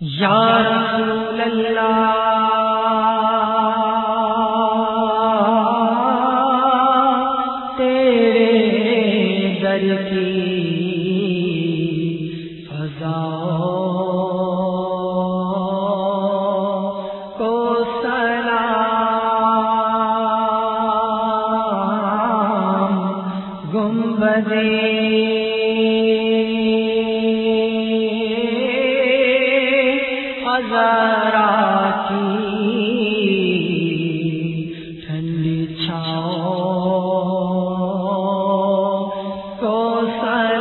یا رسول اللہ تیرے در کی فضا کو سلام گمبدے ذرا کی ٹھنڈی چھاؤ کو سر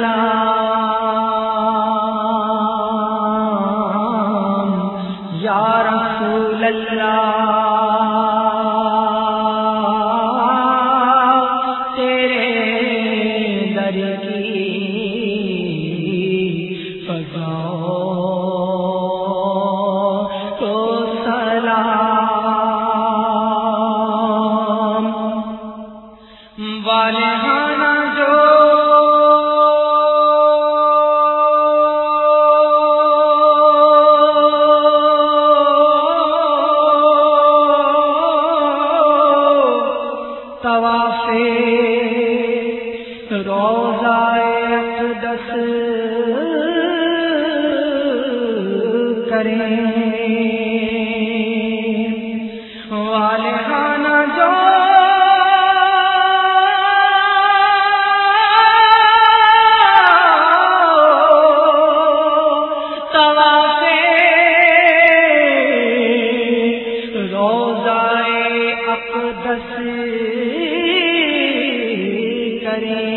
روزائے دس۔ کریں والے خانہ جو روزائے اقدس کریں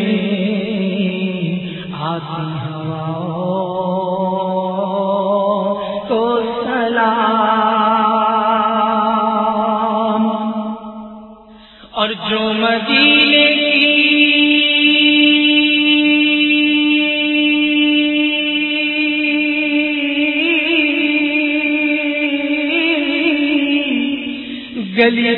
سلام۔ اور جو مدینے کی گلی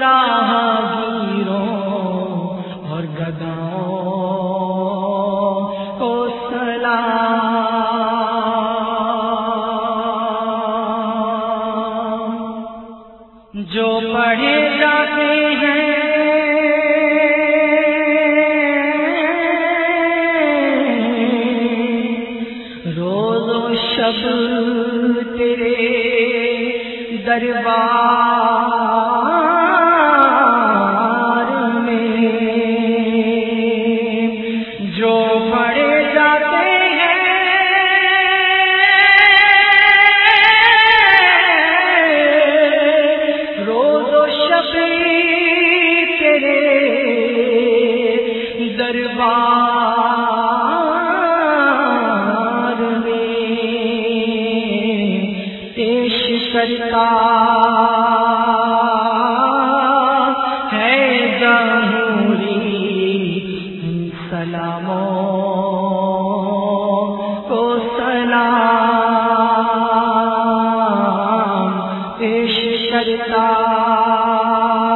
راہ گیروں اور گداؤں کو سلام۔ جو پڑھے جاتے ہیں شب تیرے دربار سرکار ہے جمہوری سلاموں کو سلام پیش سرکار